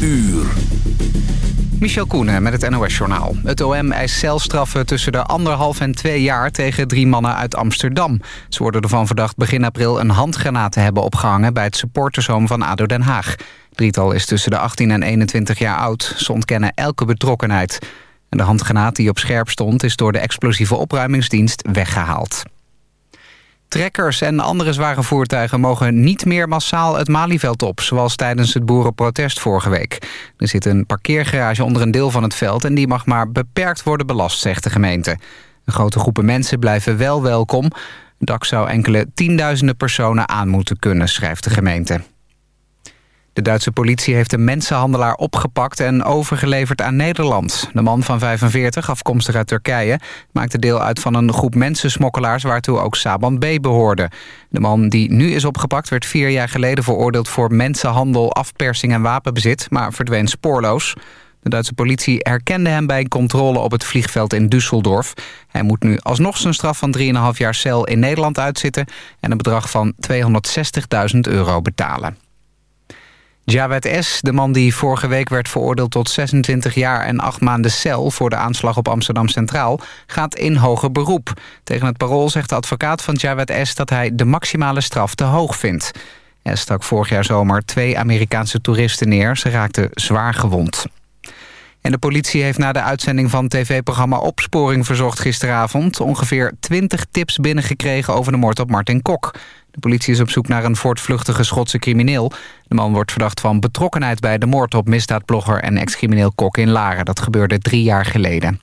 uur. Michel Koenen met het NOS-journaal. Het OM eist celstraffen tussen de anderhalf en twee jaar... tegen drie mannen uit Amsterdam. Ze worden ervan verdacht begin april een handgranaat te hebben opgehangen... bij het supportershome van ADO Den Haag. Drietal is tussen de 18 en 21 jaar oud. Ze ontkennen elke betrokkenheid. En de handgranaat die op scherp stond... is door de explosieve opruimingsdienst weggehaald. Trekkers en andere zware voertuigen mogen niet meer massaal het Malieveld op... zoals tijdens het boerenprotest vorige week. Er zit een parkeergarage onder een deel van het veld... en die mag maar beperkt worden belast, zegt de gemeente. Een grote groepen mensen blijven wel welkom. Het dak zou enkele tienduizenden personen aan moeten kunnen, schrijft de gemeente. De Duitse politie heeft een mensenhandelaar opgepakt en overgeleverd aan Nederland. De man van 45, afkomstig uit Turkije, maakte deel uit van een groep mensensmokkelaars waartoe ook Saban B. behoorde. De man die nu is opgepakt werd vier jaar geleden veroordeeld voor mensenhandel, afpersing en wapenbezit, maar verdween spoorloos. De Duitse politie herkende hem bij een controle op het vliegveld in Düsseldorf. Hij moet nu alsnog zijn straf van 3,5 jaar cel in Nederland uitzitten... en een bedrag van 260.000 euro betalen. Jawed S., de man die vorige week werd veroordeeld tot 26 jaar en 8 maanden cel voor de aanslag op Amsterdam Centraal, gaat in hoger beroep. Tegen het parool zegt de advocaat van Jawed S. dat hij de maximale straf te hoog vindt. S. stak vorig jaar zomer twee Amerikaanse toeristen neer. Ze raakten zwaar gewond. En de politie heeft na de uitzending van tv-programma Opsporing Verzocht gisteravond... ongeveer 20 tips binnengekregen over de moord op Martin Kok. De politie is op zoek naar een voortvluchtige Schotse crimineel. De man wordt verdacht van betrokkenheid bij de moord op misdaadblogger en ex-crimineel Kok in Laren. Dat gebeurde drie jaar geleden.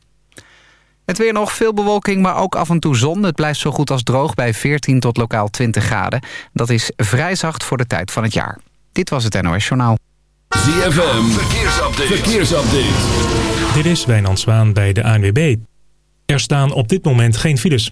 Het weer nog veel bewolking, maar ook af en toe zon. Het blijft zo goed als droog bij 14 tot lokaal 20 graden. Dat is vrij zacht voor de tijd van het jaar. Dit was het NOS Journaal. ZFM, verkeersupdate. verkeersupdate. Dit is Wijnand Zwaan bij de ANWB. Er staan op dit moment geen files.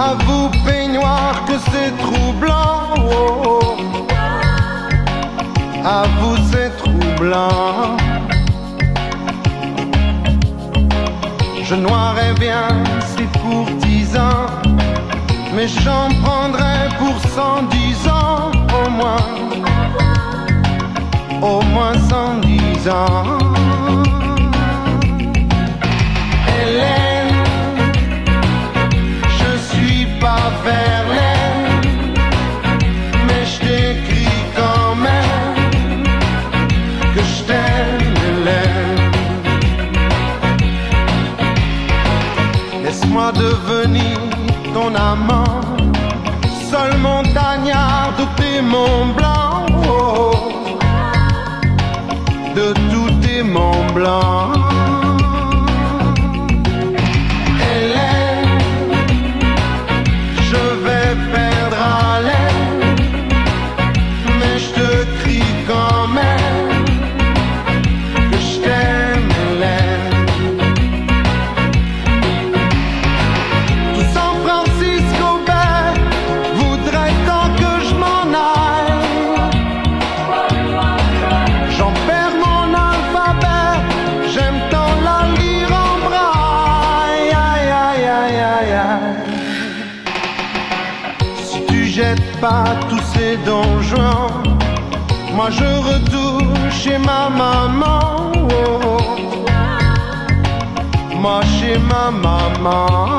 À vous, peignoir, que c'est troublant. Oh. À vous, c'est troublant. Je noirais bien, c'est pour dix ans. Mais j'en prendrais pour cent dix ans au moins. Au moins cent dix ans. Hélène, je mais je t'écris quand même que je t'aime, Hélène. Laisse-moi devenir ton amant, seul montagnard de tes monts blancs, oh, de tous tes monts blancs. Pas tous ces donjons, moi je retourne chez ma maman. oh, oh. Moi chez ma maman.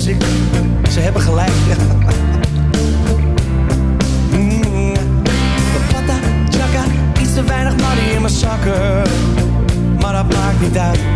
Ze hebben gelijk. Mm. Chaka, iets te weinig money in mijn zakken. Maar dat maakt niet uit.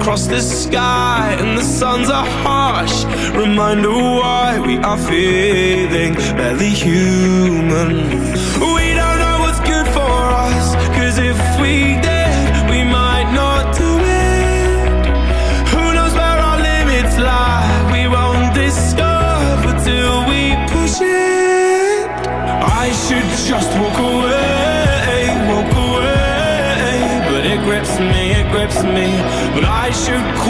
across the sky and the suns are harsh. Reminder why we are feeling barely human. 瞬こ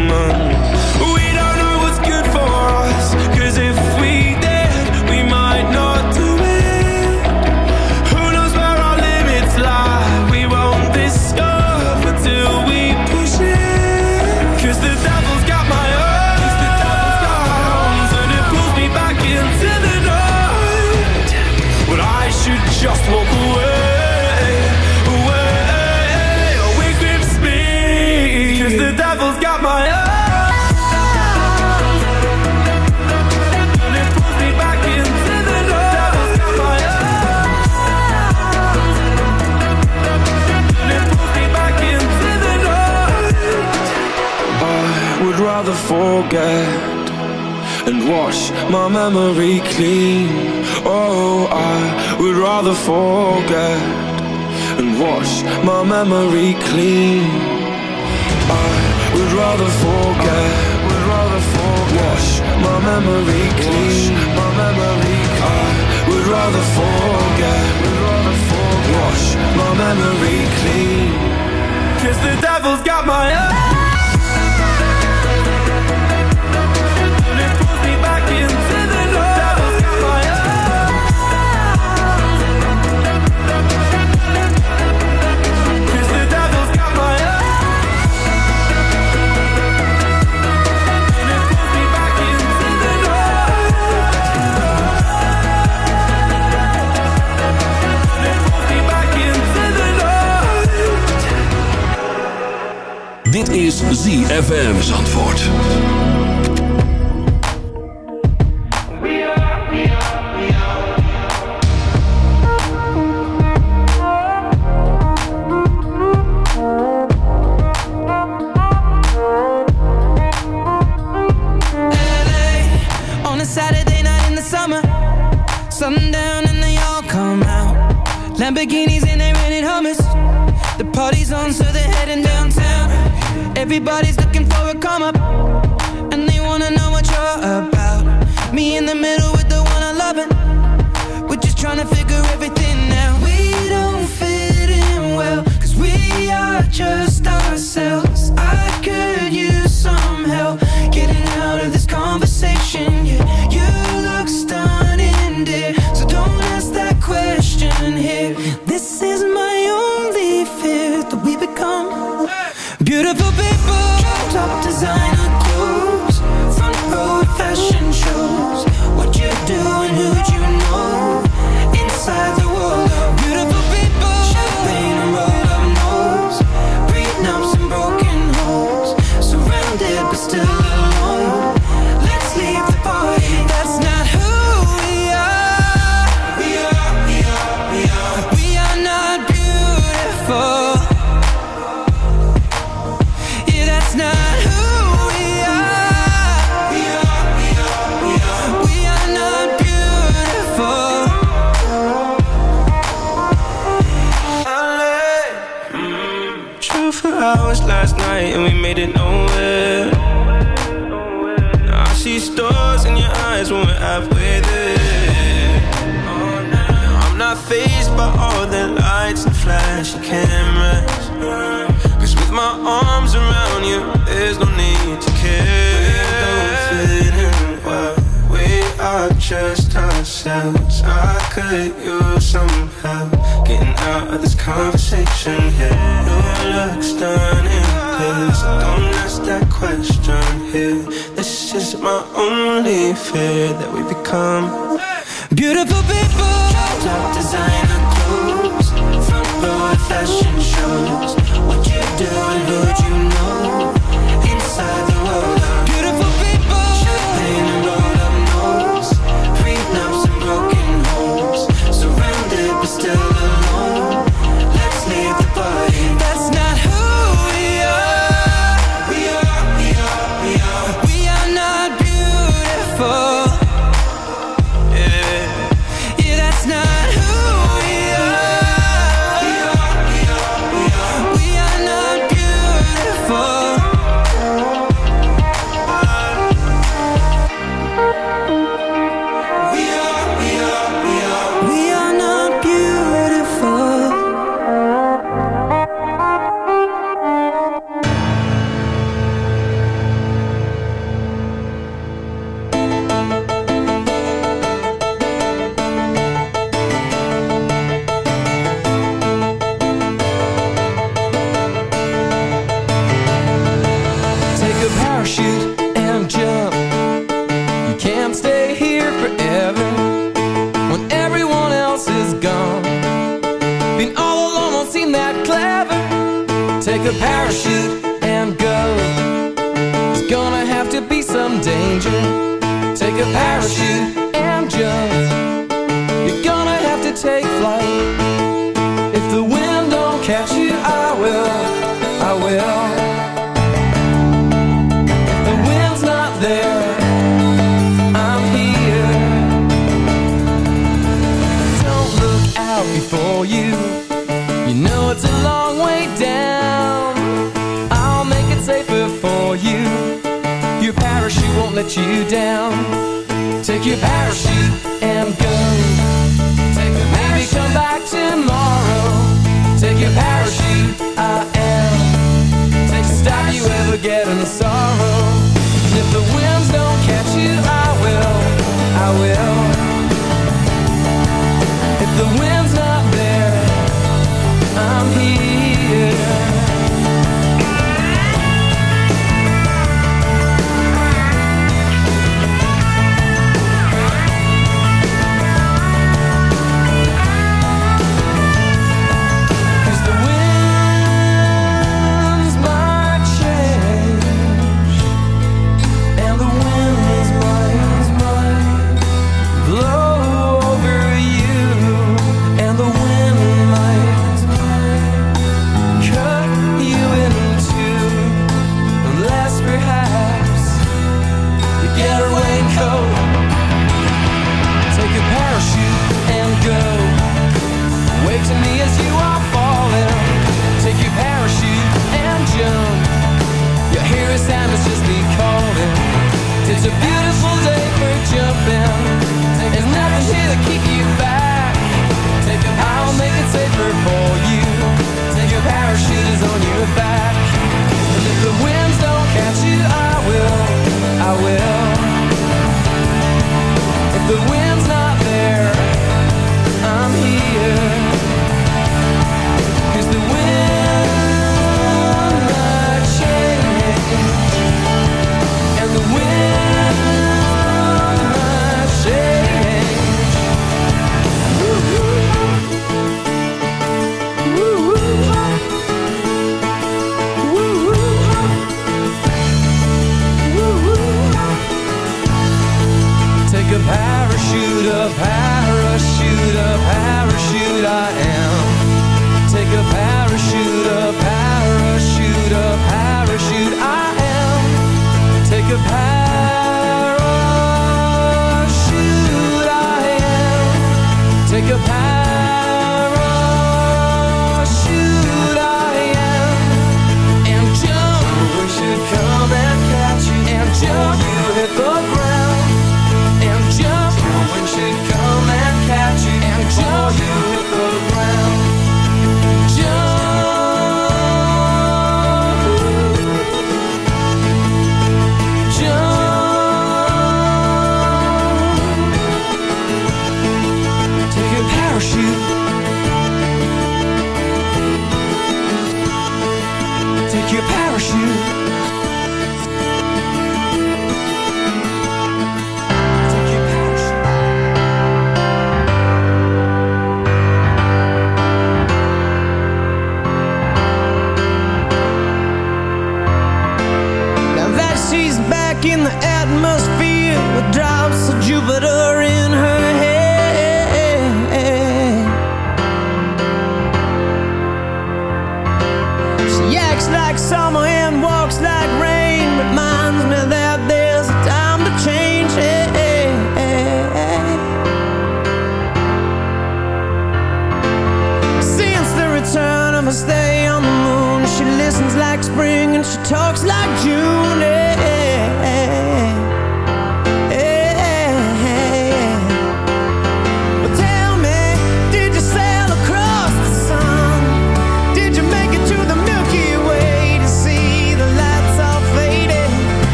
my memory clean. Oh, I would rather forget and wash my memory clean. I would rather forget, would rather forget, wash my memory clean. ZFM Zandvoort.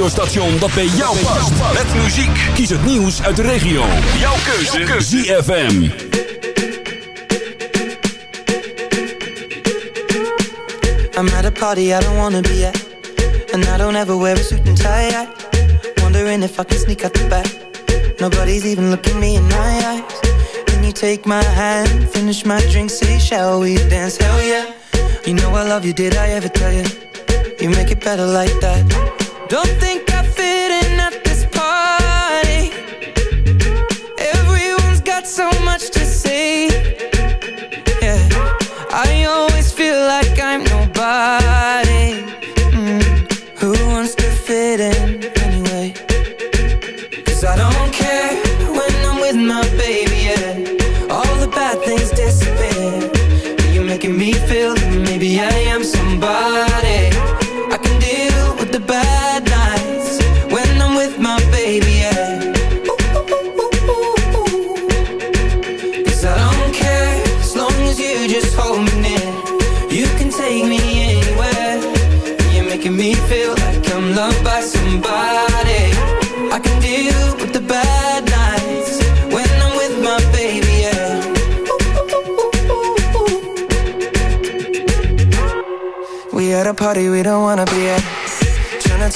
radiostation dat bij jou past. Met muziek. Kies het nieuws uit de regio. Jouw keuze. ZFM. I'm at a party I don't wanna be at. And I don't ever wear a suit and tie. I wondering if I can sneak out the back. Nobody's even looking me in my eyes. Can you take my hand, finish my drink, say shall we dance? Hell yeah. You know I love you, did I ever tell you? You make it better like that Don't think I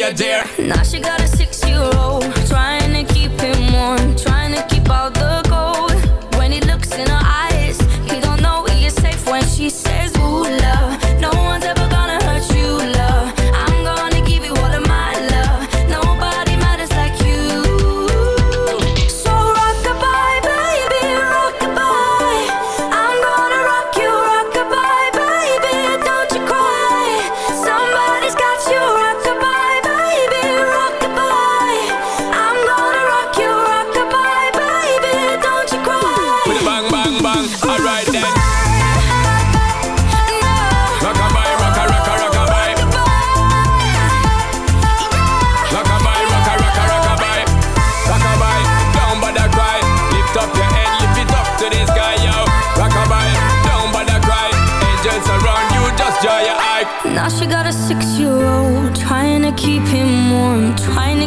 you. Now she got a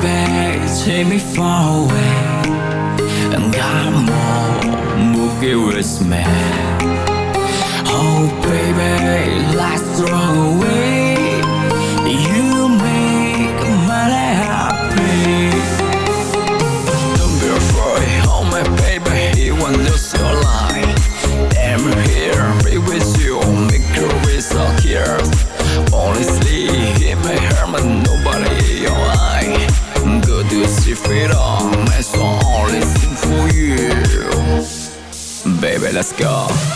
baby, take me far away And got more boogie with me. Oh baby, let's run away. let's go.